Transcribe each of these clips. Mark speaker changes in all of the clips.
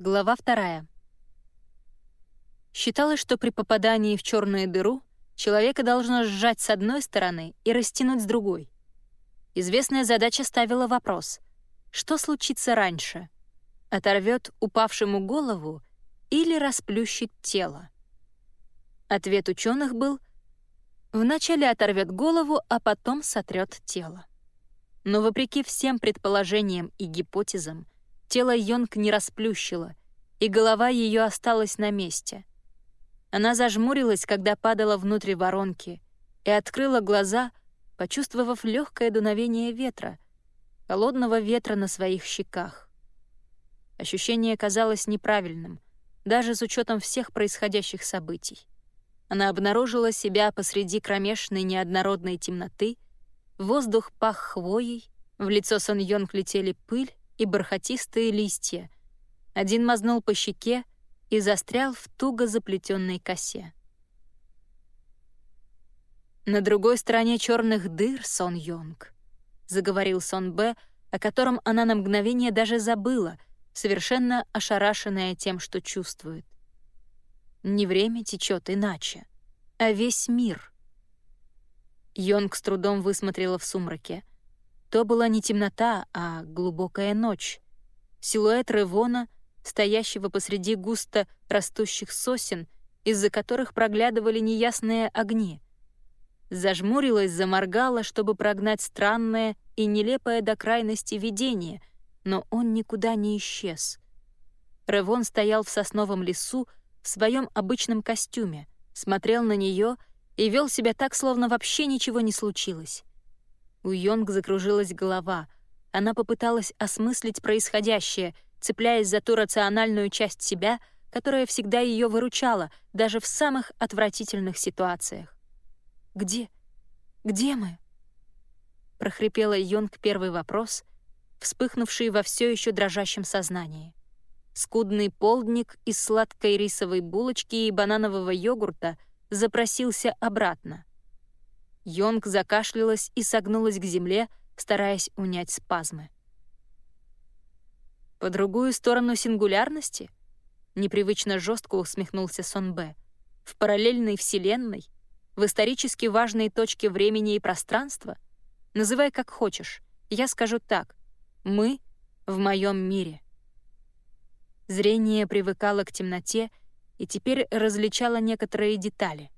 Speaker 1: Глава вторая. Считалось, что при попадании в черную дыру человека должно сжать с одной стороны и растянуть с другой. Известная задача ставила вопрос, что случится раньше? Оторвет упавшему голову или расплющит тело? Ответ ученых был «вначале оторвет голову, а потом сотрет тело». Но вопреки всем предположениям и гипотезам, тело Йонг не расплющило, и голова ее осталась на месте. Она зажмурилась, когда падала внутрь воронки, и открыла глаза, почувствовав легкое дуновение ветра, холодного ветра на своих щеках. Ощущение казалось неправильным, даже с учетом всех происходящих событий. Она обнаружила себя посреди кромешной неоднородной темноты, воздух пах хвоей, в лицо Сон Йонг летели пыль и бархатистые листья. Один мазнул по щеке и застрял в туго заплетенной косе. На другой стороне черных дыр Сон Йонг, заговорил Сон Б, о котором она на мгновение даже забыла, совершенно ошарашенная тем, что чувствует. Не время течет иначе, а весь мир. Йонг с трудом высмотрела в сумраке — то была не темнота, а глубокая ночь. Силуэт Ревона, стоящего посреди густо растущих сосен, из-за которых проглядывали неясные огни. Зажмурилась, заморгала, чтобы прогнать странное и нелепое до крайности видение, но он никуда не исчез. Ревон стоял в сосновом лесу в своем обычном костюме, смотрел на нее и вел себя так, словно вообще ничего не случилось. У Йонг закружилась голова. Она попыталась осмыслить происходящее, цепляясь за ту рациональную часть себя, которая всегда ее выручала, даже в самых отвратительных ситуациях. «Где? Где мы?» прохрипела Йонг первый вопрос, вспыхнувший во все еще дрожащем сознании. Скудный полдник из сладкой рисовой булочки и бананового йогурта запросился обратно. Йонг закашлялась и согнулась к земле, стараясь унять спазмы. «По другую сторону сингулярности?» — непривычно жестко усмехнулся Сон Б. «В параллельной вселенной? В исторически важной точке времени и пространства? Называй как хочешь. Я скажу так. Мы в моем мире». Зрение привыкало к темноте и теперь различало некоторые детали.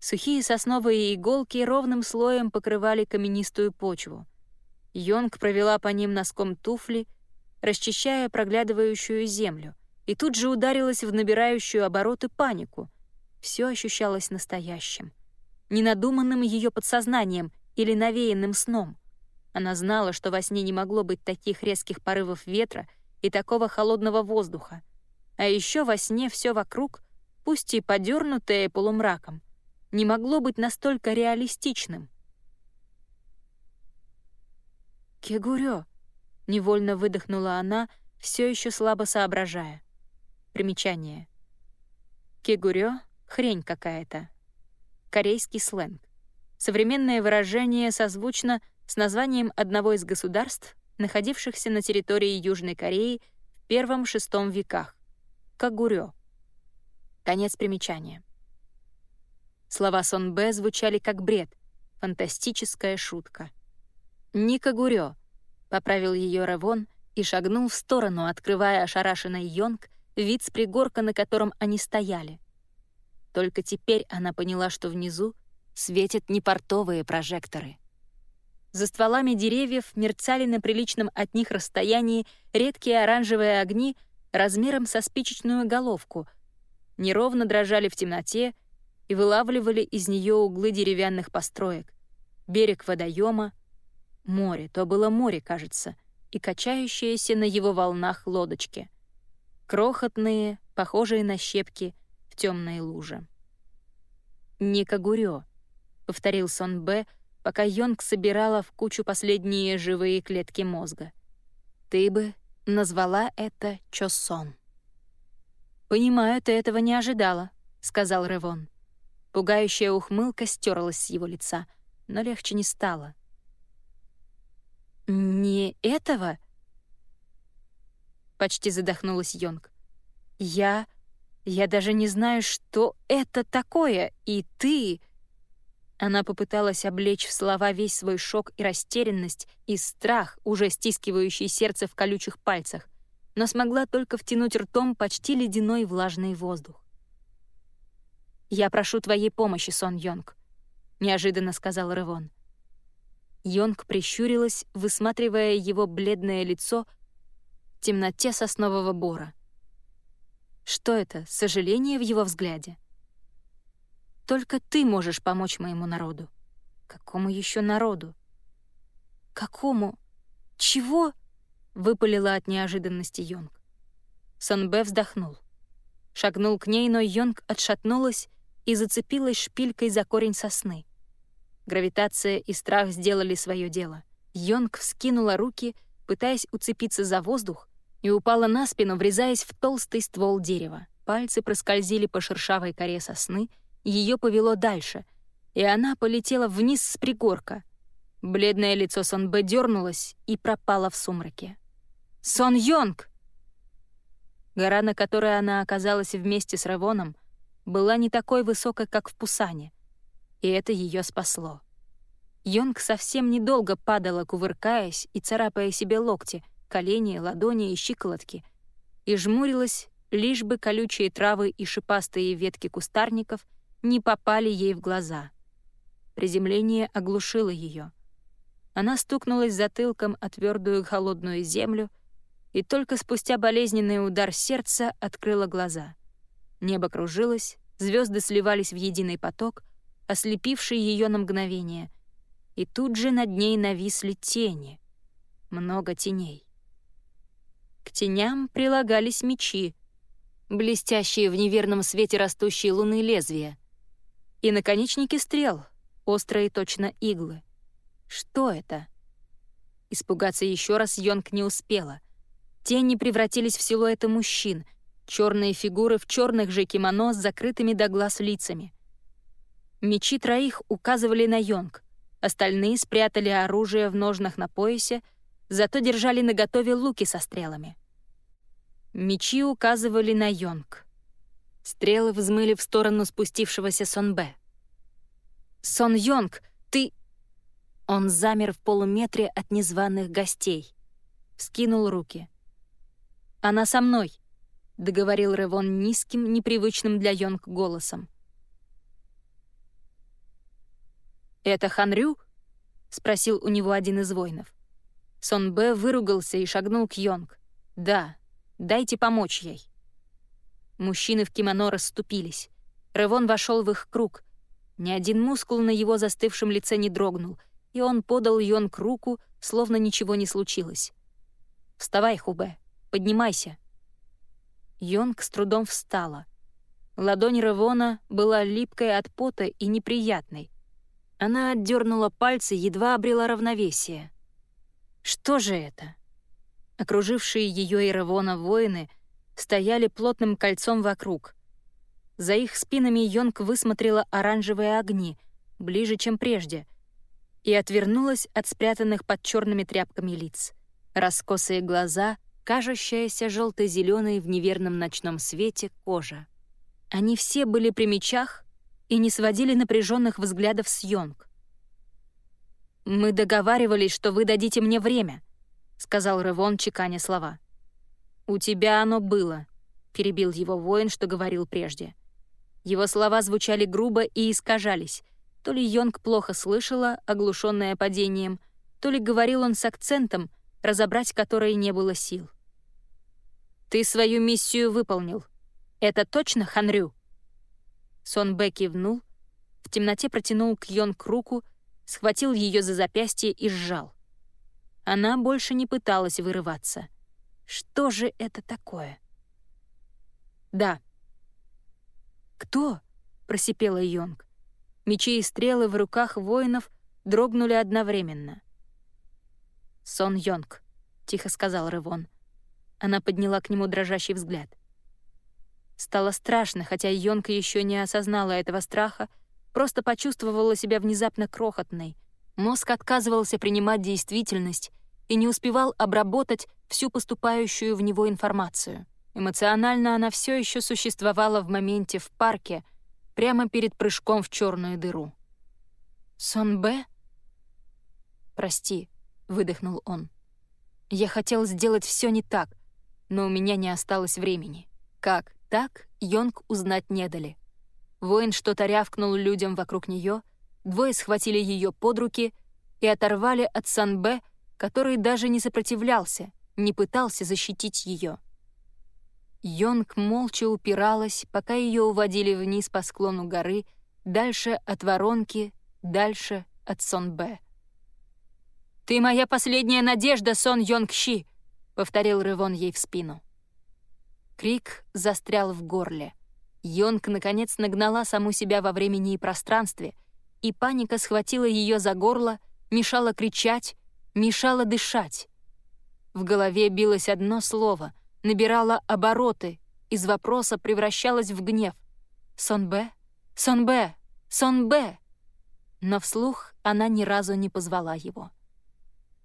Speaker 1: Сухие сосновые иголки ровным слоем покрывали каменистую почву. Йонг провела по ним носком туфли, расчищая проглядывающую землю, и тут же ударилась в набирающую обороты панику. Все ощущалось настоящим. Ненадуманным ее подсознанием или навеянным сном. Она знала, что во сне не могло быть таких резких порывов ветра и такого холодного воздуха. А еще во сне все вокруг, пусть и подернутое полумраком, не могло быть настолько реалистичным. «Кегурё!» — невольно выдохнула она, все еще слабо соображая. Примечание. «Кегурё» — хрень какая-то. Корейский сленг. Современное выражение созвучно с названием одного из государств, находившихся на территории Южной Кореи в первом-шестом веках — Кагурё. Конец примечания. Слова Сон Б звучали как бред, фантастическая шутка. «Ника Гурё», — поправил ее Равон и шагнул в сторону, открывая ошарашенный Йонг вид с пригорка, на котором они стояли. Только теперь она поняла, что внизу светят не портовые прожекторы. За стволами деревьев мерцали на приличном от них расстоянии редкие оранжевые огни размером со спичечную головку, неровно дрожали в темноте, и вылавливали из нее углы деревянных построек, берег водоема, море, то было море, кажется, и качающиеся на его волнах лодочки. Крохотные, похожие на щепки в темной луже. «Не Кагурё», — повторил Сон Б, пока Йонг собирала в кучу последние живые клетки мозга. «Ты бы назвала это Чосон». «Понимаю, ты этого не ожидала», — сказал Ревон. Пугающая ухмылка стерлась с его лица, но легче не стало. «Не этого?» почти задохнулась Йонг. «Я... я даже не знаю, что это такое, и ты...» Она попыталась облечь в слова весь свой шок и растерянность, и страх, уже стискивающий сердце в колючих пальцах, но смогла только втянуть ртом почти ледяной влажный воздух. «Я прошу твоей помощи, Сон Йонг», — неожиданно сказал Ревон. Йонг прищурилась, высматривая его бледное лицо в темноте соснового бора. Что это, сожаление в его взгляде? Только ты можешь помочь моему народу. Какому еще народу? Какому? Чего? Выпалила от неожиданности Йонг. Сонбе вздохнул. Шагнул к ней, но Йонг отшатнулась и зацепилась шпилькой за корень сосны. Гравитация и страх сделали свое дело. Йонг вскинула руки, пытаясь уцепиться за воздух, и упала на спину, врезаясь в толстый ствол дерева. Пальцы проскользили по шершавой коре сосны, ее повело дальше, и она полетела вниз с пригорка. Бледное лицо Сон Б дернулось и пропало в сумраке. «Сон Йонг!» Гора, на которой она оказалась вместе с Равоном, была не такой высокой, как в Пусане, и это ее спасло. Йонг совсем недолго падала, кувыркаясь и царапая себе локти, колени, ладони и щиколотки, и жмурилась, лишь бы колючие травы и шипастые ветки кустарников — не попали ей в глаза. Приземление оглушило ее. Она стукнулась затылком о твердую холодную землю и только спустя болезненный удар сердца открыла глаза. Небо кружилось, звезды сливались в единый поток, ослепивший ее на мгновение, и тут же над ней нависли тени. Много теней. К теням прилагались мечи, блестящие в неверном свете растущей луны лезвия — и наконечники стрел, острые точно иглы. Что это? Испугаться еще раз Йонг не успела. Тени превратились в силуэты мужчин, черные фигуры в черных же кимоно с закрытыми до глаз лицами. Мечи троих указывали на Йонг, остальные спрятали оружие в ножнах на поясе, зато держали наготове луки со стрелами. Мечи указывали на Йонг. Стрелы взмыли в сторону спустившегося Сон Б. «Сон Йонг, ты...» Он замер в полуметре от незваных гостей. Скинул руки. «Она со мной», — договорил Ревон низким, непривычным для Йонг голосом. «Это Ханрю?» — спросил у него один из воинов. Сон Б выругался и шагнул к Йонг. «Да, дайте помочь ей». Мужчины в кимоно расступились. Ревон вошел в их круг. Ни один мускул на его застывшем лице не дрогнул, и он подал Йонг руку, словно ничего не случилось. «Вставай, Хубе, поднимайся». Йонг с трудом встала. Ладонь Ревона была липкой от пота и неприятной. Она отдернула пальцы, едва обрела равновесие. Что же это? Окружившие ее и Ревона воины стояли плотным кольцом вокруг. За их спинами Йонг высмотрела оранжевые огни, ближе, чем прежде, и отвернулась от спрятанных под черными тряпками лиц. Раскосые глаза, кажущаяся желто зеленой в неверном ночном свете кожа. Они все были при мечах и не сводили напряженных взглядов с Йонг. «Мы договаривались, что вы дадите мне время», — сказал Ревон, чеканя слова. «У тебя оно было», — перебил его воин, что говорил прежде. Его слова звучали грубо и искажались. То ли Йонг плохо слышала, оглушенная падением, то ли говорил он с акцентом, разобрать который не было сил. «Ты свою миссию выполнил. Это точно Ханрю?» Сон Бэ кивнул, в темноте протянул к Йонг руку, схватил ее за запястье и сжал. Она больше не пыталась вырываться — что же это такое? Да. Кто? просипела Йонг. Мечи и стрелы в руках воинов дрогнули одновременно. «Сон Йонг», — тихо сказал Ревон. Она подняла к нему дрожащий взгляд. Стало страшно, хотя Йонка еще не осознала этого страха, просто почувствовала себя внезапно крохотной. Мозг отказывался принимать действительность и не успевал обработать всю поступающую в него информацию. Эмоционально она все еще существовала в моменте в парке, прямо перед прыжком в черную дыру. «Сон Б?» «Прости», — выдохнул он. «Я хотел сделать все не так, но у меня не осталось времени. Как так, Йонг узнать не дали. Воин что-то рявкнул людям вокруг нее, двое схватили ее под руки и оторвали от Санбе, который даже не сопротивлялся, не пытался защитить ее. Йонг молча упиралась, пока ее уводили вниз по склону горы, дальше от воронки, дальше от Сонбе. «Ты моя последняя надежда, Сон Йонг-Щи!» — повторил Рывон ей в спину. Крик застрял в горле. Йонг, наконец, нагнала саму себя во времени и пространстве, и паника схватила ее за горло, мешала кричать, мешала дышать. В голове билось одно слово, набирало обороты, из вопроса превращалось в гнев. «Сонбе? Сонбе? Сонбе?» Но вслух она ни разу не позвала его.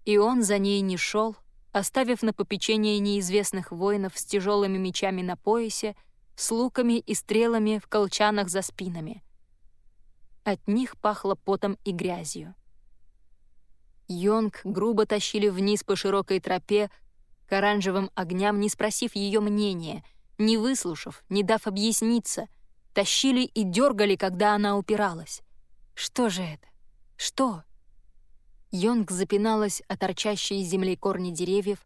Speaker 1: И он за ней не шел, оставив на попечение неизвестных воинов с тяжелыми мечами на поясе, с луками и стрелами в колчанах за спинами. От них пахло потом и грязью. Йонг грубо тащили вниз по широкой тропе к оранжевым огням, не спросив ее мнения, не выслушав, не дав объясниться, тащили и дергали, когда она упиралась. Что же это? Что? Йонг запиналась о торчащие из земли корни деревьев,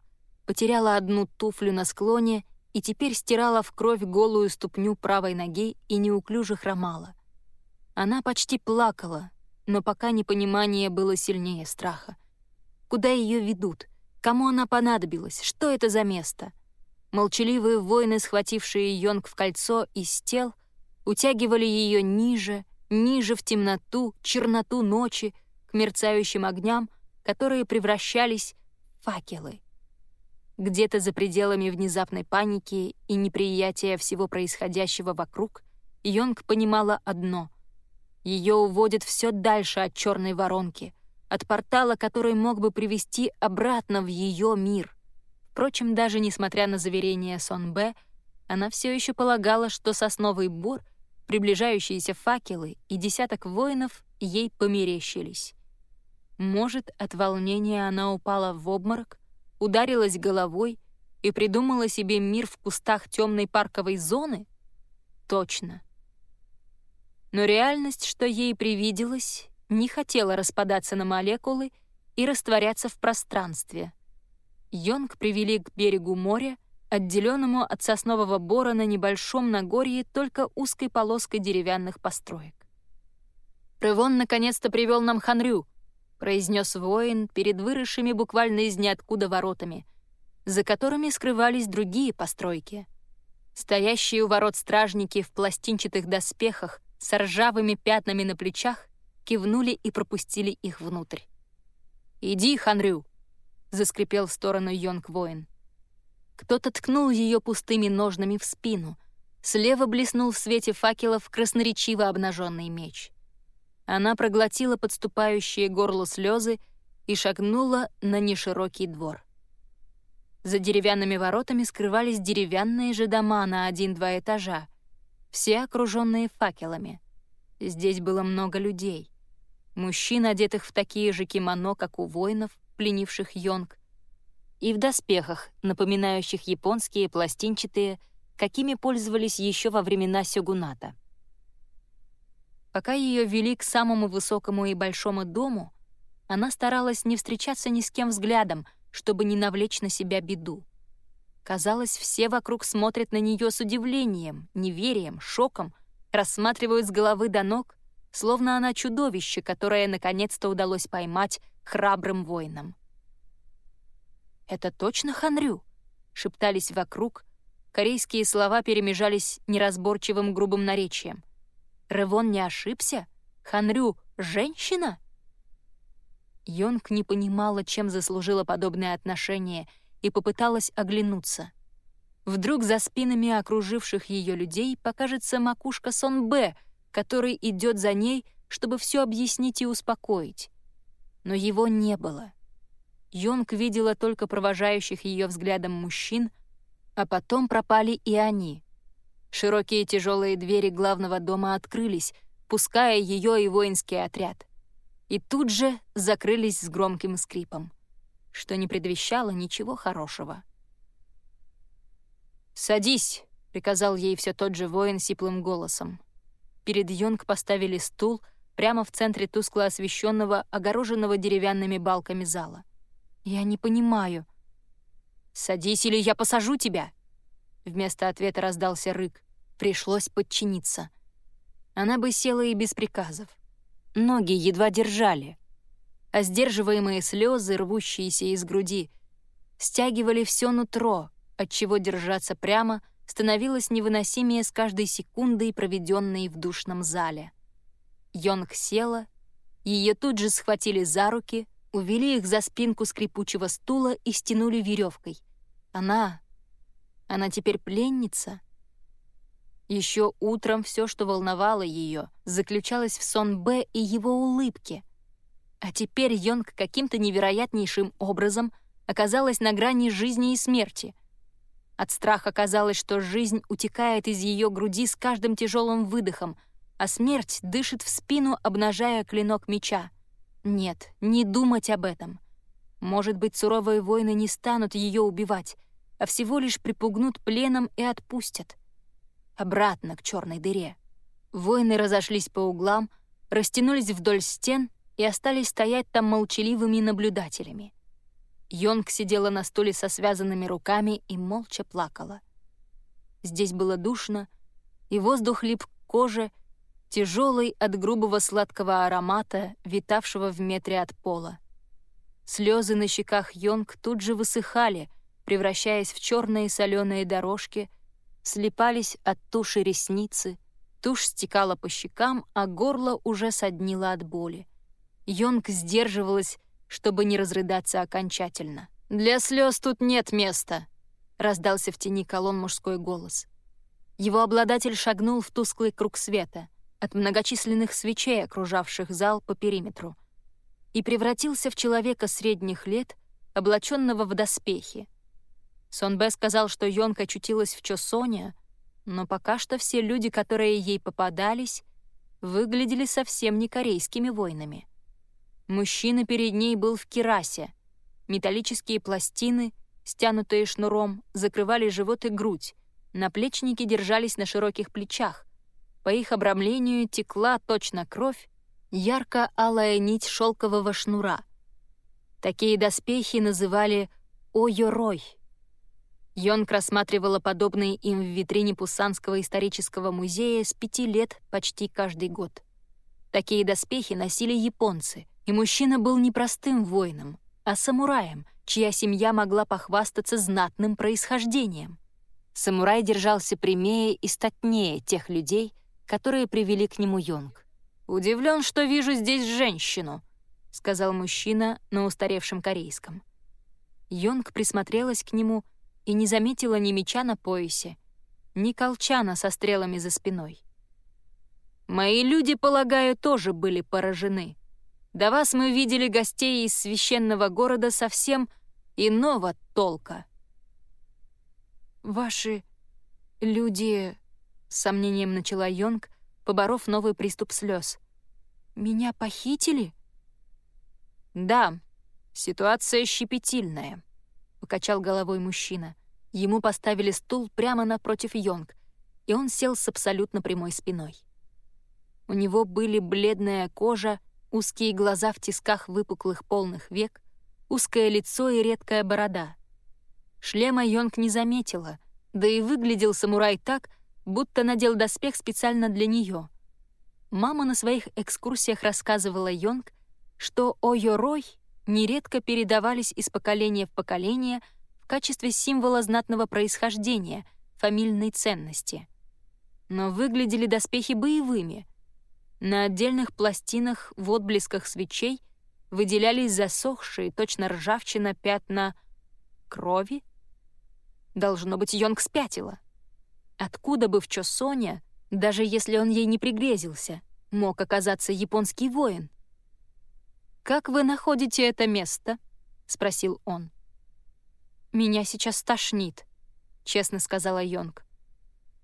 Speaker 1: потеряла одну туфлю на склоне и теперь стирала в кровь голую ступню правой ноги и неуклюже хромала. Она почти плакала, но пока непонимание было сильнее страха. Куда ее ведут? Кому она понадобилась? Что это за место? Молчаливые воины, схватившие Йонг в кольцо из тел, утягивали ее ниже, ниже в темноту, черноту ночи, к мерцающим огням, которые превращались в факелы. Где-то за пределами внезапной паники и неприятия всего происходящего вокруг, Йонг понимала одно ее уводят все дальше от черной воронки, от портала, который мог бы привести обратно в ее мир. Впрочем, даже несмотря на заверение Сон Б, она все еще полагала, что сосновый бор, приближающиеся факелы и десяток воинов ей померещились. Может, от волнения она упала в обморок, ударилась головой и придумала себе мир в кустах темной парковой зоны? Точно. Но реальность, что ей привиделась, не хотела распадаться на молекулы и растворяться в пространстве. Йонг привели к берегу моря, отделенному от соснового бора на небольшом Нагорье только узкой полоской деревянных построек. «Рывон наконец-то привел нам Ханрю», — произнес воин перед выросшими буквально из ниоткуда воротами, за которыми скрывались другие постройки. Стоящие у ворот стражники в пластинчатых доспехах с ржавыми пятнами на плечах кивнули и пропустили их внутрь. «Иди, Ханрю!» — заскрипел в сторону Йонг-воин. Кто-то ткнул ее пустыми ножнами в спину. Слева блеснул в свете факелов красноречиво обнаженный меч. Она проглотила подступающие горло слезы и шагнула на неширокий двор. За деревянными воротами скрывались деревянные же дома на один-два этажа, все окруженные факелами. Здесь было много людей. Мужчин, одетых в такие же кимоно, как у воинов, пленивших Йонг, и в доспехах, напоминающих японские пластинчатые, какими пользовались еще во времена сёгуната. Пока ее вели к самому высокому и большому дому, она старалась не встречаться ни с кем взглядом, чтобы не навлечь на себя беду. Казалось, все вокруг смотрят на нее с удивлением, неверием, шоком, рассматривают с головы до ног, словно она чудовище, которое наконец-то удалось поймать храбрым воинам. «Это точно Ханрю?» — шептались вокруг. Корейские слова перемежались неразборчивым грубым наречием. «Ревон не ошибся? Ханрю — женщина?» Йонг не понимала, чем заслужила подобное отношение — и попыталась оглянуться. Вдруг за спинами окруживших ее людей покажется макушка Сон Б, который идет за ней, чтобы все объяснить и успокоить. Но его не было. Йонг видела только провожающих ее взглядом мужчин, а потом пропали и они. Широкие тяжелые двери главного дома открылись, пуская ее и воинский отряд. И тут же закрылись с громким скрипом, что не предвещало ничего хорошего. «Садись!» — приказал ей все тот же воин сиплым голосом. Перед Йонг поставили стул прямо в центре тускло освещенного, огороженного деревянными балками зала. «Я не понимаю». «Садись, или я посажу тебя!» Вместо ответа раздался рык. Пришлось подчиниться. Она бы села и без приказов. Ноги едва держали. А сдерживаемые слезы, рвущиеся из груди, стягивали все нутро, отчего держаться прямо становилось невыносимее с каждой секундой, проведенной в душном зале. Йонг села, ее тут же схватили за руки — увели их за спинку скрипучего стула и стянули веревкой. Она... она теперь пленница? Еще утром все, что волновало ее, заключалось в сон Б и его улыбке. А теперь Йонг каким-то невероятнейшим образом оказалась на грани жизни и смерти. От страха казалось, что жизнь утекает из ее груди с каждым тяжелым выдохом, а смерть дышит в спину, обнажая клинок меча. Нет, не думать об этом. Может быть, суровые воины не станут ее убивать, а всего лишь припугнут пленом и отпустят. Обратно к черной дыре. Воины разошлись по углам, растянулись вдоль стен и остались стоять там молчаливыми наблюдателями. Йонг сидела на стуле со связанными руками и молча плакала. Здесь было душно, и воздух лип к коже, тяжелый от грубого сладкого аромата, витавшего в метре от пола. Слезы на щеках Йонг тут же высыхали, превращаясь в черные соленые дорожки, слепались от туши ресницы, тушь стекала по щекам, а горло уже соднило от боли. Йонг сдерживалась, чтобы не разрыдаться окончательно. «Для слез тут нет места», — раздался в тени колонн мужской голос. Его обладатель шагнул в тусклый круг света — от многочисленных свечей, окружавших зал по периметру, и превратился в человека средних лет, облаченного в доспехи. Сонбе сказал, что Йонка очутилась в Чосоне, но пока что все люди, которые ей попадались, выглядели совсем не корейскими воинами. Мужчина перед ней был в кирасе. Металлические пластины, стянутые шнуром, закрывали живот и грудь, наплечники держались на широких плечах, по их обрамлению текла точно кровь, ярко-алая нить шелкового шнура. Такие доспехи называли «ойорой». Йонг рассматривала подобные им в витрине Пусанского исторического музея с пяти лет почти каждый год. Такие доспехи носили японцы, и мужчина был не простым воином, а самураем, чья семья могла похвастаться знатным происхождением. Самурай держался прямее и статнее тех людей, которые привели к нему Йонг. «Удивлен, что вижу здесь женщину», — сказал мужчина на устаревшем корейском. Йонг присмотрелась к нему и не заметила ни меча на поясе, ни колчана со стрелами за спиной. «Мои люди, полагаю, тоже были поражены. До вас мы видели гостей из священного города совсем иного толка». «Ваши люди...» — с сомнением начала Йонг, поборов новый приступ слез. «Меня похитили?» «Да, ситуация щепетильная», — покачал головой мужчина. Ему поставили стул прямо напротив Йонг, и он сел с абсолютно прямой спиной. У него были бледная кожа, узкие глаза в тисках выпуклых полных век, узкое лицо и редкая борода. Шлема Йонг не заметила, да и выглядел самурай так, будто надел доспех специально для нее. Мама на своих экскурсиях рассказывала Йонг, что ойорой нередко передавались из поколения в поколение в качестве символа знатного происхождения, фамильной ценности. Но выглядели доспехи боевыми. На отдельных пластинах в отблесках свечей выделялись засохшие, точно ржавчина пятна крови. Должно быть, Йонг спятила. Откуда бы в Чосоне, даже если он ей не пригрезился, мог оказаться японский воин? «Как вы находите это место?» спросил он. «Меня сейчас тошнит», — честно сказала Йонг.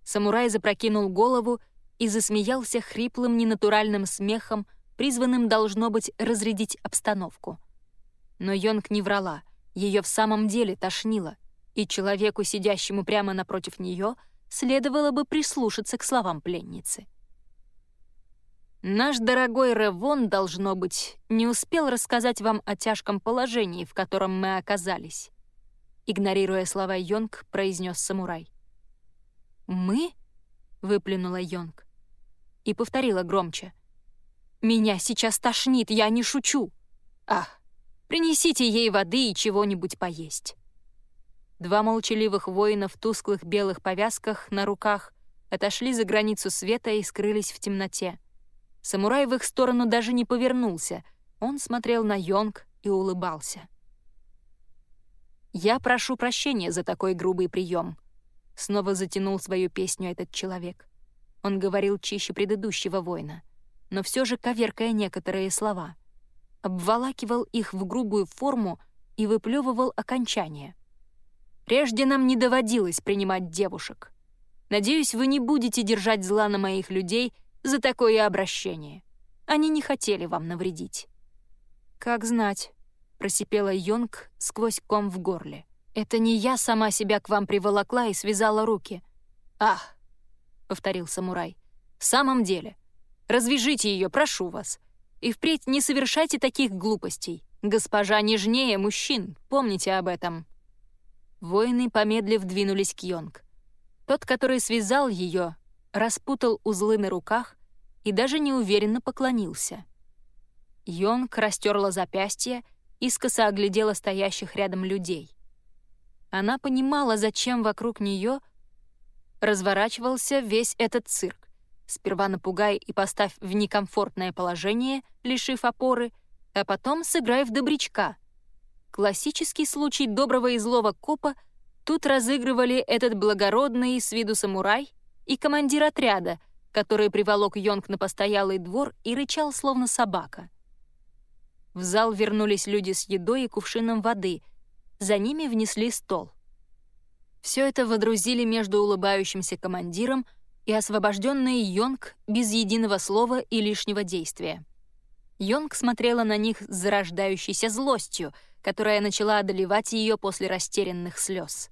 Speaker 1: Самурай запрокинул голову и засмеялся хриплым ненатуральным смехом, призванным, должно быть, разрядить обстановку. Но Йонг не врала, ее в самом деле тошнило, и человеку, сидящему прямо напротив нее, следовало бы прислушаться к словам пленницы. Наш дорогой Ревон, должно быть, не успел рассказать вам о тяжком положении, в котором мы оказались. Игнорируя слова Йонг, произнес самурай. «Мы?» — выплюнула Йонг. И повторила громче. «Меня сейчас тошнит, я не шучу. Ах, принесите ей воды и чего-нибудь поесть». Два молчаливых воина в тусклых белых повязках на руках отошли за границу света и скрылись в темноте. Самурай в их сторону даже не повернулся. Он смотрел на Йонг и улыбался. «Я прошу прощения за такой грубый прием», — снова затянул свою песню этот человек. Он говорил чище предыдущего воина, но все же коверкая некоторые слова. Обволакивал их в грубую форму и выплевывал окончание. «Прежде нам не доводилось принимать девушек. Надеюсь, вы не будете держать зла на моих людей за такое обращение. Они не хотели вам навредить». «Как знать», — просипела Йонг сквозь ком в горле. «Это не я сама себя к вам приволокла и связала руки». «Ах», — повторил самурай, — «в самом деле. Развяжите ее, прошу вас. И впредь не совершайте таких глупостей. Госпожа нежнее мужчин, помните об этом». Воины, помедлив, двинулись к Йонг. Тот, который связал ее, распутал узлы на руках и даже неуверенно поклонился. Йонг растерла запястье, искоса оглядела стоящих рядом людей. Она понимала, зачем вокруг нее разворачивался весь этот цирк. Сперва напугай и поставь в некомфортное положение, лишив опоры, а потом сыграй в добрячка. Классический случай доброго и злого копа тут разыгрывали этот благородный с виду самурай и командир отряда, который приволок Йонг на постоялый двор и рычал, словно собака. В зал вернулись люди с едой и кувшином воды. За ними внесли стол. Все это водрузили между улыбающимся командиром и освобожденный Йонг без единого слова и лишнего действия. Йонг смотрела на них с зарождающейся злостью, которая начала одолевать ее после растерянных слез.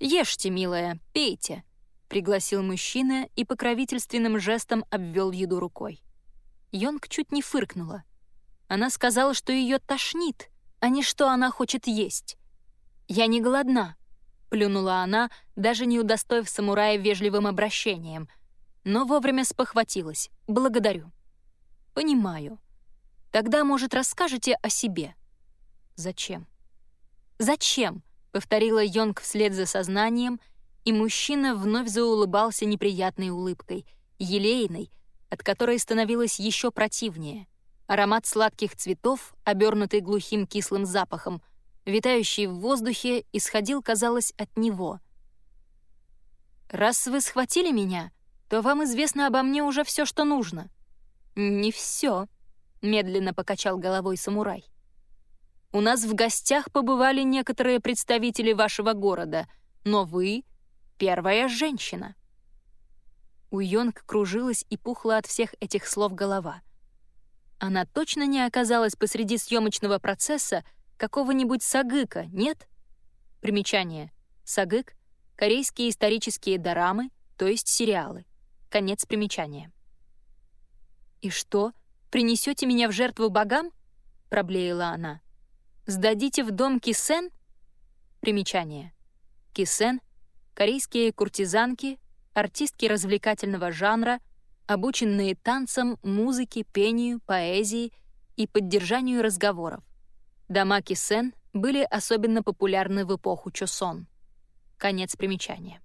Speaker 1: «Ешьте, милая, пейте», — пригласил мужчина и покровительственным жестом обвел еду рукой. Йонг чуть не фыркнула. Она сказала, что ее тошнит, а не что она хочет есть. «Я не голодна», — плюнула она, даже не удостоив самурая вежливым обращением, но вовремя спохватилась. «Благодарю». «Понимаю. Тогда, может, расскажете о себе?» «Зачем?» «Зачем?» — повторила Йонг вслед за сознанием — и мужчина вновь заулыбался неприятной улыбкой, елейной, от которой становилось еще противнее. Аромат сладких цветов, обернутый глухим кислым запахом, витающий в воздухе, исходил, казалось, от него. «Раз вы схватили меня, то вам известно обо мне уже все, что нужно». «Не все», — медленно покачал головой самурай. «У нас в гостях побывали некоторые представители вашего города, но вы первая женщина. У Йонг кружилась и пухла от всех этих слов голова. Она точно не оказалась посреди съемочного процесса какого-нибудь сагыка, нет? Примечание. Сагык — корейские исторические дорамы, то есть сериалы. Конец примечания. «И что, принесете меня в жертву богам?» — проблеяла она. «Сдадите в дом Кисен?» Примечание. Кисен корейские куртизанки, артистки развлекательного жанра, обученные танцам, музыке, пению, поэзии и поддержанию разговоров. Дома кисен были особенно популярны в эпоху Чосон. Конец примечания.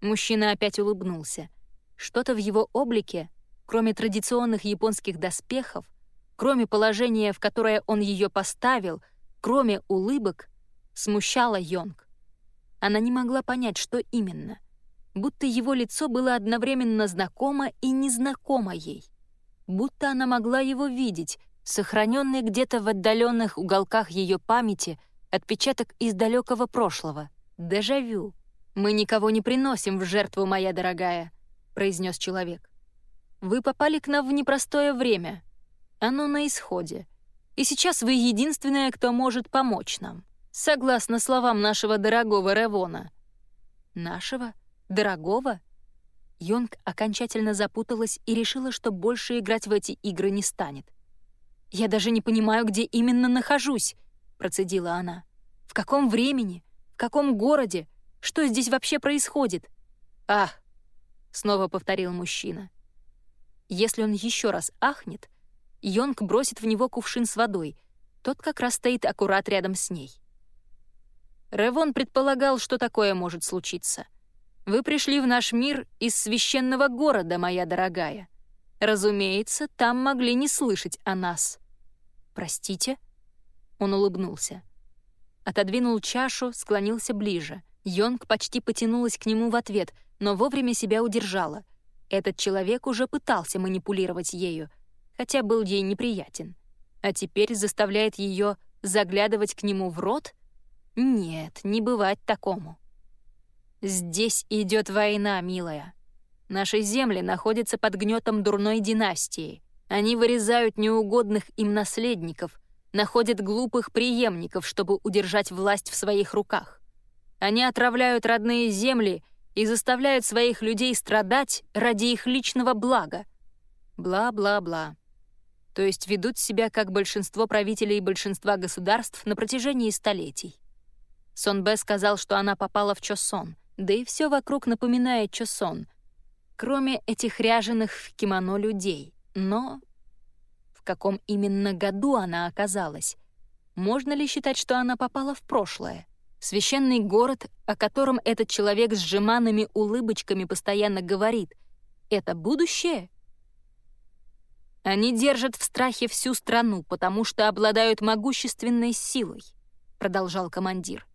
Speaker 1: Мужчина опять улыбнулся. Что-то в его облике, кроме традиционных японских доспехов, кроме положения, в которое он ее поставил, кроме улыбок, смущало Йонг. Она не могла понять, что именно. Будто его лицо было одновременно знакомо и незнакомо ей. Будто она могла его видеть, сохраненный где-то в отдаленных уголках ее памяти отпечаток из далекого прошлого. Дежавю. «Мы никого не приносим в жертву, моя дорогая», — произнес человек. «Вы попали к нам в непростое время. Оно на исходе. И сейчас вы единственная, кто может помочь нам, согласно словам нашего дорогого Ревона». «Нашего? Дорогого?» Йонг окончательно запуталась и решила, что больше играть в эти игры не станет. «Я даже не понимаю, где именно нахожусь», — процедила она. «В каком времени? В каком городе? Что здесь вообще происходит?» «Ах!» — снова повторил мужчина. Если он еще раз ахнет, Йонг бросит в него кувшин с водой. Тот как раз стоит аккурат рядом с ней. Ревон предполагал, что такое может случиться — вы пришли в наш мир из священного города, моя дорогая. Разумеется, там могли не слышать о нас. Простите? Он улыбнулся. Отодвинул чашу, склонился ближе. Йонг почти потянулась к нему в ответ, но вовремя себя удержала. Этот человек уже пытался манипулировать ею, хотя был ей неприятен. А теперь заставляет ее заглядывать к нему в рот? Нет, не бывать такому. Здесь идет война, милая. Наши земли находятся под гнетом дурной династии. Они вырезают неугодных им наследников, находят глупых преемников, чтобы удержать власть в своих руках. Они отравляют родные земли и заставляют своих людей страдать ради их личного блага. Бла-бла-бла. То есть ведут себя как большинство правителей большинства государств на протяжении столетий. Сонбе сказал, что она попала в Чосон — да и все вокруг напоминает Чосон, кроме этих ряженых в кимоно людей. Но в каком именно году она оказалась? Можно ли считать, что она попала в прошлое? Священный город, о котором этот человек с сжиманными улыбочками постоянно говорит, это будущее? Они держат в страхе всю страну, потому что обладают могущественной силой, продолжал командир.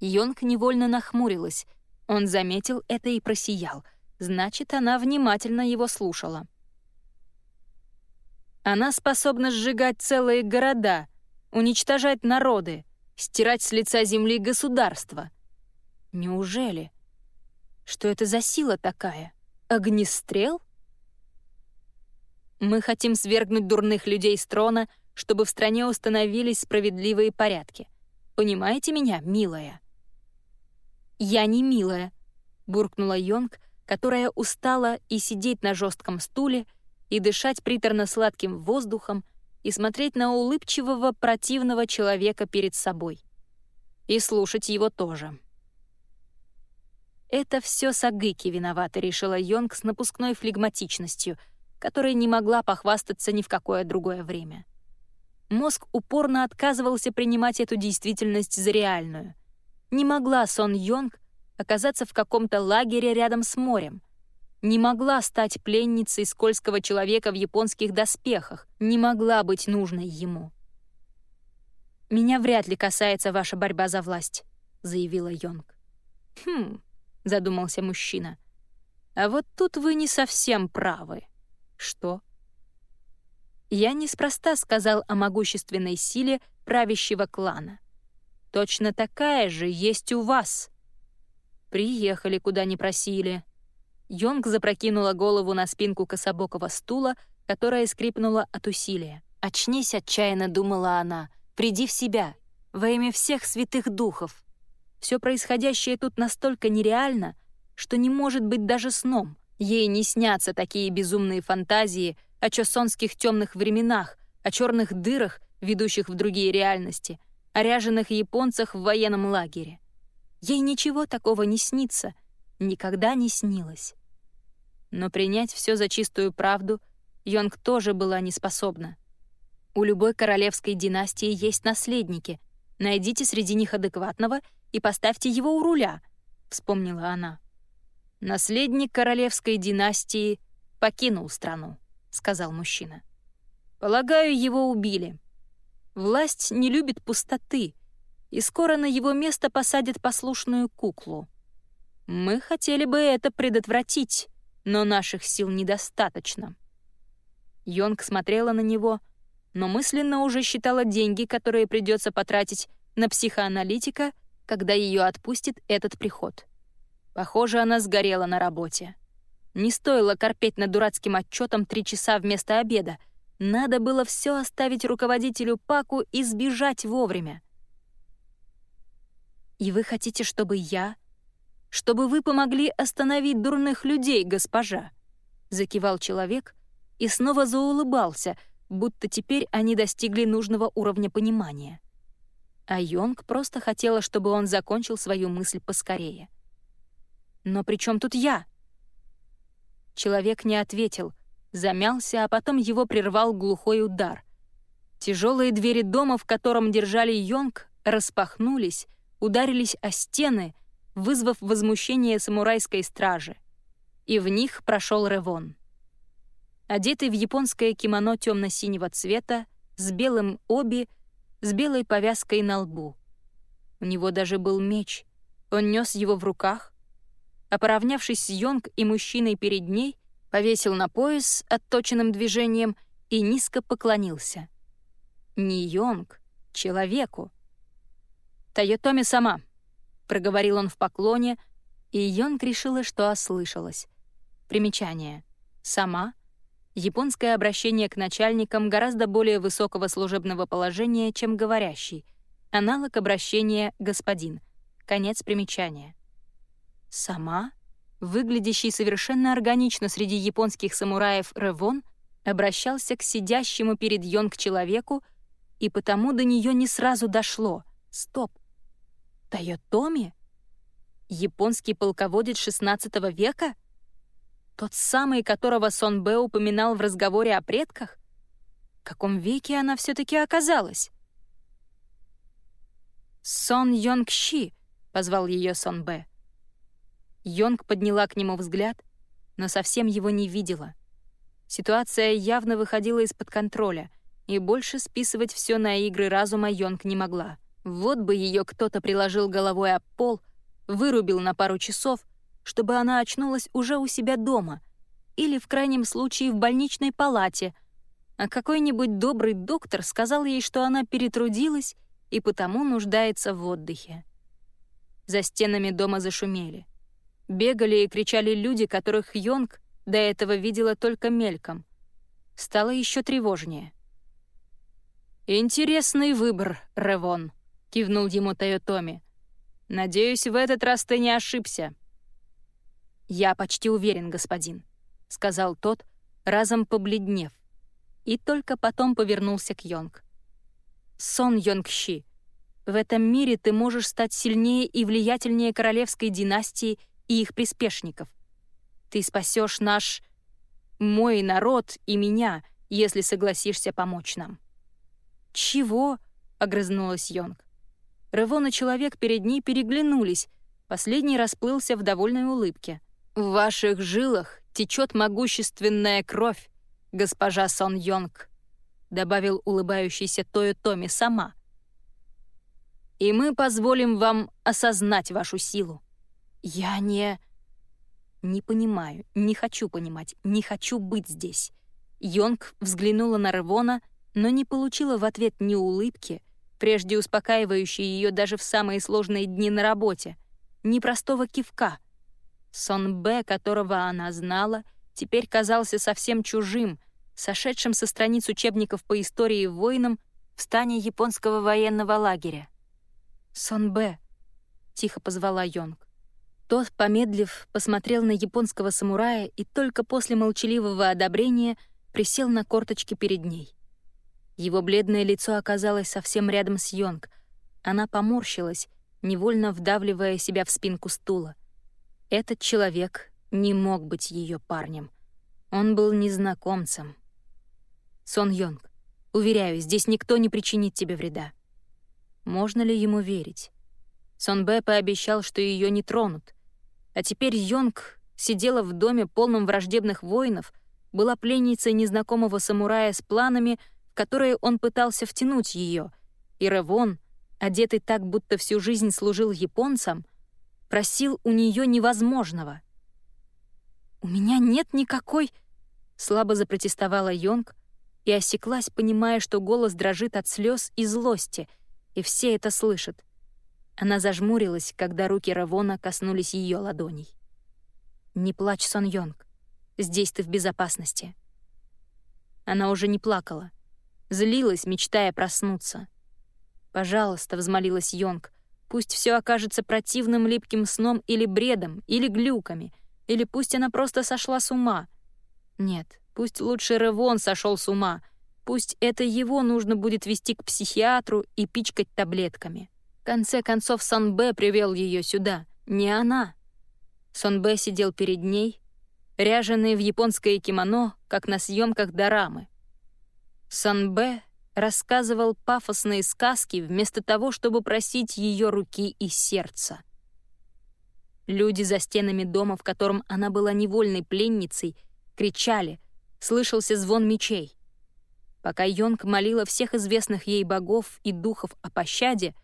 Speaker 1: Йонг невольно нахмурилась — он заметил это и просиял. Значит, она внимательно его слушала. Она способна сжигать целые города, уничтожать народы, стирать с лица земли государства. Неужели? Что это за сила такая? Огнестрел? Мы хотим свергнуть дурных людей с трона, чтобы в стране установились справедливые порядки. Понимаете меня, милая? «Я не милая», — буркнула Йонг, которая устала и сидеть на жестком стуле, и дышать приторно-сладким воздухом, и смотреть на улыбчивого противного человека перед собой. И слушать его тоже. Это все Сагыки виновата, решила Йонг с напускной флегматичностью, которой не могла похвастаться ни в какое другое время. Мозг упорно отказывался принимать эту действительность за реальную. Не могла Сон Йонг оказаться в каком-то лагере рядом с морем. Не могла стать пленницей скользкого человека в японских доспехах, не могла быть нужной ему. «Меня вряд ли касается ваша борьба за власть», — заявила Йонг. «Хм», — задумался мужчина. «А вот тут вы не совсем правы». «Что?» Я неспроста сказал о могущественной силе правящего клана. Точно такая же есть у вас. Приехали, куда не просили. Йонг запрокинула голову на спинку кособокого стула, которая скрипнула от усилия. «Очнись», — отчаянно думала она, — «приди в себя, во имя всех святых духов». Все происходящее тут настолько нереально, что не может быть даже сном. Ей не снятся такие безумные фантазии о чосонских темных временах, о черных дырах, ведущих в другие реальности — о ряженых японцах в военном лагере. Ей ничего такого не снится, никогда не снилось. Но принять все за чистую правду Йонг тоже была не способна. У любой королевской династии есть наследники. Найдите среди них адекватного и поставьте его у руля, вспомнила она. Наследник королевской династии покинул страну, сказал мужчина. Полагаю, его убили. Власть не любит пустоты, и скоро на его место посадят послушную куклу. Мы хотели бы это предотвратить, но наших сил недостаточно. Йонг смотрела на него, но мысленно уже считала деньги, которые придется потратить на психоаналитика, когда ее отпустит этот приход. Похоже, она сгорела на работе. Не стоило корпеть над дурацким отчетом три часа вместо обеда. Надо было все оставить руководителю Паку и сбежать вовремя. «И вы хотите, чтобы я... Чтобы вы помогли остановить дурных людей, госпожа?» Закивал человек и снова заулыбался, будто теперь они достигли нужного уровня понимания. А Йонг просто хотела, чтобы он закончил свою мысль поскорее. «Но при чем тут я?» Человек не ответил, замялся, а потом его прервал глухой удар. Тяжелые двери дома, в котором держали Йонг, распахнулись, ударились о стены, вызвав возмущение самурайской стражи. И в них прошел Ревон. Одетый в японское кимоно темно-синего цвета, с белым оби, с белой повязкой на лбу. У него даже был меч. Он нес его в руках, а поравнявшись с Йонг и мужчиной перед ней, повесил на пояс отточенным движением и низко поклонился. Не Йонг, человеку. «Тойотоми сама», — проговорил он в поклоне, и Йонг решила, что ослышалась. Примечание. «Сама» — японское обращение к начальникам гораздо более высокого служебного положения, чем говорящий, аналог обращения «господин». Конец примечания. Сама, выглядящий совершенно органично среди японских самураев Ревон, обращался к сидящему перед Йонг человеку, и потому до нее не сразу дошло. Стоп. Тойотоми? Японский полководец XVI века? Тот самый, которого Сон Бэ упоминал в разговоре о предках? В каком веке она все таки оказалась? «Сон Йонг Щи», — позвал ее Сон Бэ. Йонг подняла к нему взгляд, но совсем его не видела. Ситуация явно выходила из-под контроля, и больше списывать все на игры разума Йонг не могла. Вот бы ее кто-то приложил головой об пол, вырубил на пару часов, чтобы она очнулась уже у себя дома или, в крайнем случае, в больничной палате, а какой-нибудь добрый доктор сказал ей, что она перетрудилась и потому нуждается в отдыхе. За стенами дома зашумели. Бегали и кричали люди, которых Йонг до этого видела только мельком. Стало еще тревожнее. «Интересный выбор, Ревон», — кивнул ему Тойотоми. «Надеюсь, в этот раз ты не ошибся». «Я почти уверен, господин», — сказал тот, разом побледнев, и только потом повернулся к Йонг. «Сон Йонгщи, в этом мире ты можешь стать сильнее и влиятельнее королевской династии и их приспешников. Ты спасешь наш... мой народ и меня, если согласишься помочь нам». «Чего?» — огрызнулась Йонг. Ревон и человек перед ней переглянулись. Последний расплылся в довольной улыбке. «В ваших жилах течет могущественная кровь, госпожа Сон Йонг», — добавил улыбающийся Тою Томи сама. «И мы позволим вам осознать вашу силу. «Я не...» «Не понимаю, не хочу понимать, не хочу быть здесь». Йонг взглянула на Рвона, но не получила в ответ ни улыбки, прежде успокаивающей ее даже в самые сложные дни на работе, ни простого кивка. Сон Б, которого она знала, теперь казался совсем чужим, сошедшим со страниц учебников по истории воином в стане японского военного лагеря. «Сон Б», — тихо позвала Йонг. Тот, помедлив, посмотрел на японского самурая и только после молчаливого одобрения присел на корточки перед ней. Его бледное лицо оказалось совсем рядом с Йонг. Она поморщилась, невольно вдавливая себя в спинку стула. Этот человек не мог быть ее парнем. Он был незнакомцем. Сон Йонг, уверяю, здесь никто не причинит тебе вреда. Можно ли ему верить? Сон Бэ пообещал, что ее не тронут — а теперь Йонг сидела в доме, полном враждебных воинов, была пленницей незнакомого самурая с планами, в которые он пытался втянуть ее, и Ревон, одетый так, будто всю жизнь служил японцам, просил у нее невозможного. «У меня нет никакой...» — слабо запротестовала Йонг, и осеклась, понимая, что голос дрожит от слез и злости, и все это слышат. Она зажмурилась, когда руки Равона коснулись ее ладоней. «Не плачь, Сон Йонг. Здесь ты в безопасности». Она уже не плакала. Злилась, мечтая проснуться. «Пожалуйста», — взмолилась Йонг, «пусть все окажется противным липким сном или бредом, или глюками, или пусть она просто сошла с ума. Нет, пусть лучше Ревон сошел с ума, пусть это его нужно будет вести к психиатру и пичкать таблетками. Конце концов, Санбэ привел ее сюда, не она». Сонбэ сидел перед ней, ряженый в японское кимоно, как на съемках дорамы. Санбэ рассказывал пафосные сказки вместо того, чтобы просить ее руки и сердца. Люди за стенами дома, в котором она была невольной пленницей, кричали, слышался звон мечей. Пока Йонг молила всех известных ей богов и духов о пощаде,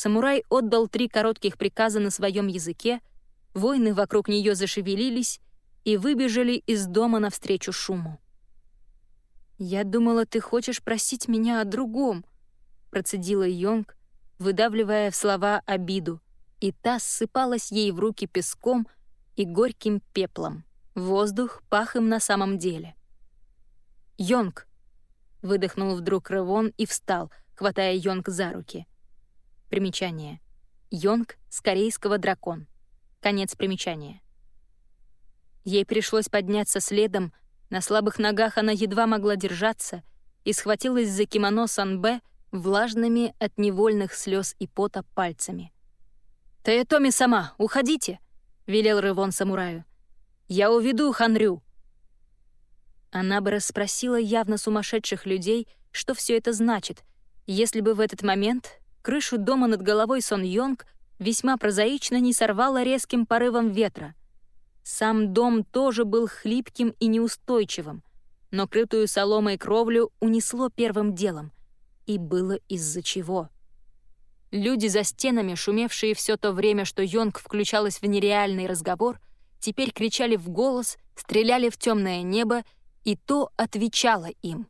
Speaker 1: самурай отдал три коротких приказа на своем языке, воины вокруг нее зашевелились и выбежали из дома навстречу шуму. «Я думала, ты хочешь просить меня о другом», — процедила Йонг, выдавливая в слова обиду, и та ссыпалась ей в руки песком и горьким пеплом. Воздух пах им на самом деле. «Йонг!» — выдохнул вдруг Ревон и встал, хватая Йонг за руки. Примечание. Йонг с корейского дракон. Конец примечания. Ей пришлось подняться следом, на слабых ногах она едва могла держаться и схватилась за кимоно Санбе влажными от невольных слез и пота пальцами. «Таэтоми сама, уходите!» — велел Рывон самураю. «Я уведу Ханрю!» Она бы расспросила явно сумасшедших людей, что все это значит, если бы в этот момент крышу дома над головой Сон Йонг весьма прозаично не сорвало резким порывом ветра — сам дом тоже был хлипким и неустойчивым, но крытую соломой кровлю унесло первым делом. И было из-за чего. Люди за стенами, шумевшие все то время, что Йонг включалась в нереальный разговор, теперь кричали в голос, стреляли в темное небо, и то отвечало им.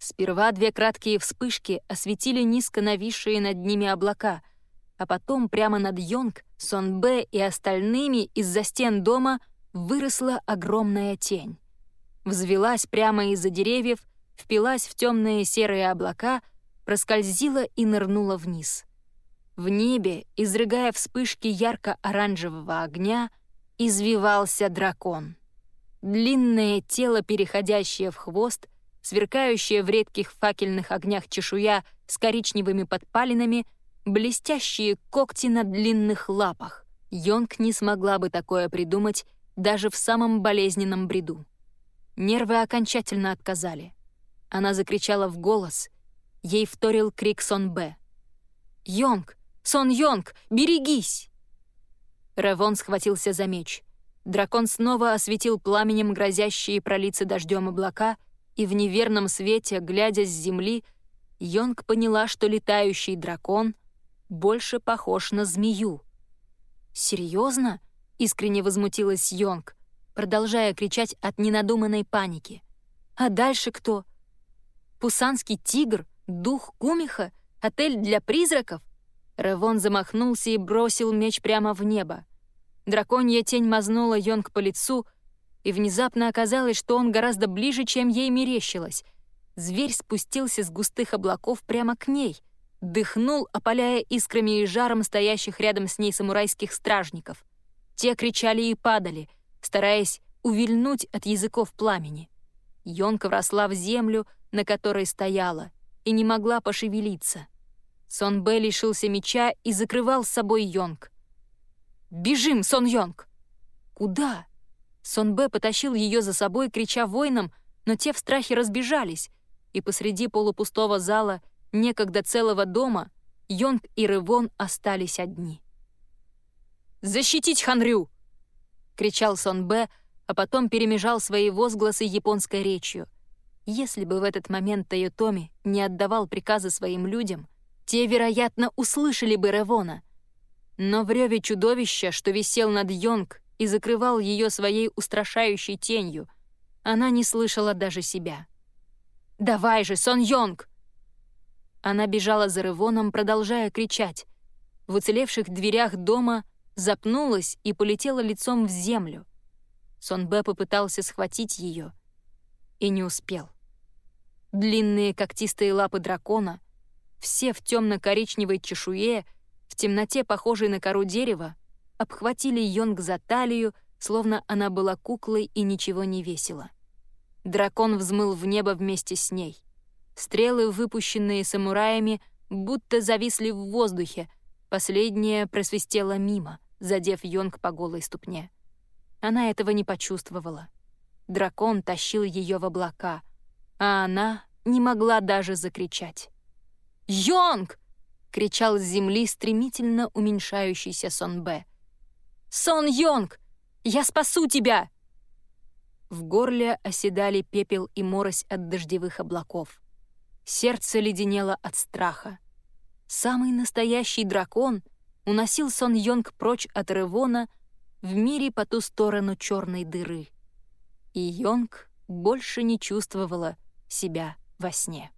Speaker 1: Сперва две краткие вспышки осветили низко нависшие над ними облака, а потом прямо над Йонг, Сон Б и остальными из-за стен дома выросла огромная тень. Взвелась прямо из-за деревьев, впилась в темные серые облака, проскользила и нырнула вниз. В небе, изрыгая вспышки ярко-оранжевого огня, извивался дракон. Длинное тело, переходящее в хвост, сверкающее в редких факельных огнях чешуя с коричневыми подпалинами, блестящие когти на длинных лапах. Йонг не смогла бы такое придумать даже в самом болезненном бреду. Нервы окончательно отказали. Она закричала в голос. Ей вторил крик Сон Б. «Йонг! Сон Йонг! Берегись!» Ревон схватился за меч. Дракон снова осветил пламенем грозящие пролиться дождем облака, и в неверном свете, глядя с земли, Йонг поняла, что летающий дракон больше похож на змею. «Серьезно?» Искренне возмутилась Йонг, продолжая кричать от ненадуманной паники. «А дальше кто? Пусанский тигр? Дух Кумиха? Отель для призраков?» Ревон замахнулся и бросил меч прямо в небо. Драконья тень мазнула Йонг по лицу, и внезапно оказалось, что он гораздо ближе, чем ей мерещилось. Зверь спустился с густых облаков прямо к ней, дыхнул, опаляя искрами и жаром стоящих рядом с ней самурайских стражников. Те кричали и падали, стараясь увильнуть от языков пламени. Йонка вросла в землю, на которой стояла, и не могла пошевелиться. Сон Бэ лишился меча и закрывал с собой Йонг. «Бежим, Сон Йонг!» «Куда?» Сон Бэ потащил ее за собой, крича воинам, но те в страхе разбежались, и посреди полупустого зала, некогда целого дома, Йонг и Рывон остались одни. Защитить Ханрю!» — кричал Сон Б, а потом перемежал свои возгласы японской речью. Если бы в этот момент Тойотоми не отдавал приказы своим людям, те, вероятно, услышали бы Ревона. Но в реве чудовища, что висел над Йонг и закрывал ее своей устрашающей тенью, она не слышала даже себя. «Давай же, Сон Йонг!» Она бежала за Рывоном, продолжая кричать. В уцелевших дверях дома запнулась и полетела лицом в землю. Сон Б попытался схватить ее и не успел. Длинные когтистые лапы дракона, все в темно-коричневой чешуе, в темноте, похожей на кору дерева, обхватили Йонг за талию, словно она была куклой и ничего не весила. Дракон взмыл в небо вместе с ней. Стрелы, выпущенные самураями, будто зависли в воздухе, последняя просвистела мимо, задев Йонг по голой ступне. Она этого не почувствовала. Дракон тащил ее в облака, а она не могла даже закричать. «Йонг!» — кричал с земли стремительно уменьшающийся Сон Б. «Сон Йонг! Я спасу тебя!» В горле оседали пепел и морось от дождевых облаков. Сердце леденело от страха. Самый настоящий дракон уносил Сон Йонг прочь от Ревона в мире по ту сторону черной дыры. И Йонг больше не чувствовала себя во сне.